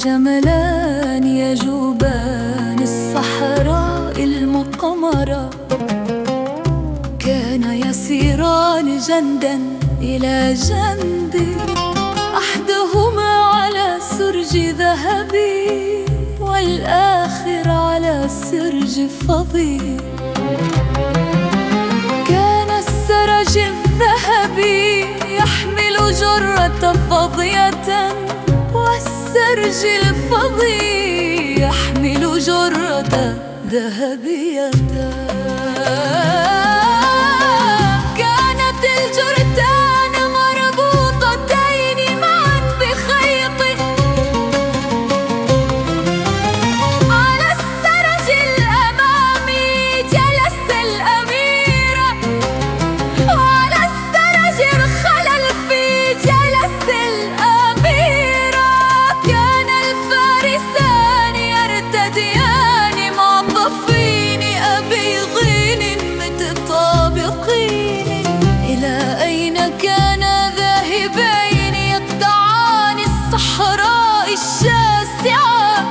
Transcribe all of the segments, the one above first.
الجملان يجوبان الصحراء المقمرة. كان يسيران جندا إلى جند أحدهما على سرج ذهبي والآخر على سرج فضي كان السرج الذهبي يحمل جرة فضية والسرج الفضي يحمل جرة ذهبية. الصحراء الشاسعة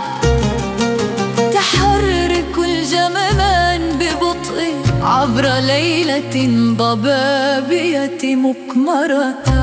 تحرك الجممان ببطء عبر ليلة ضبابية مكمرة.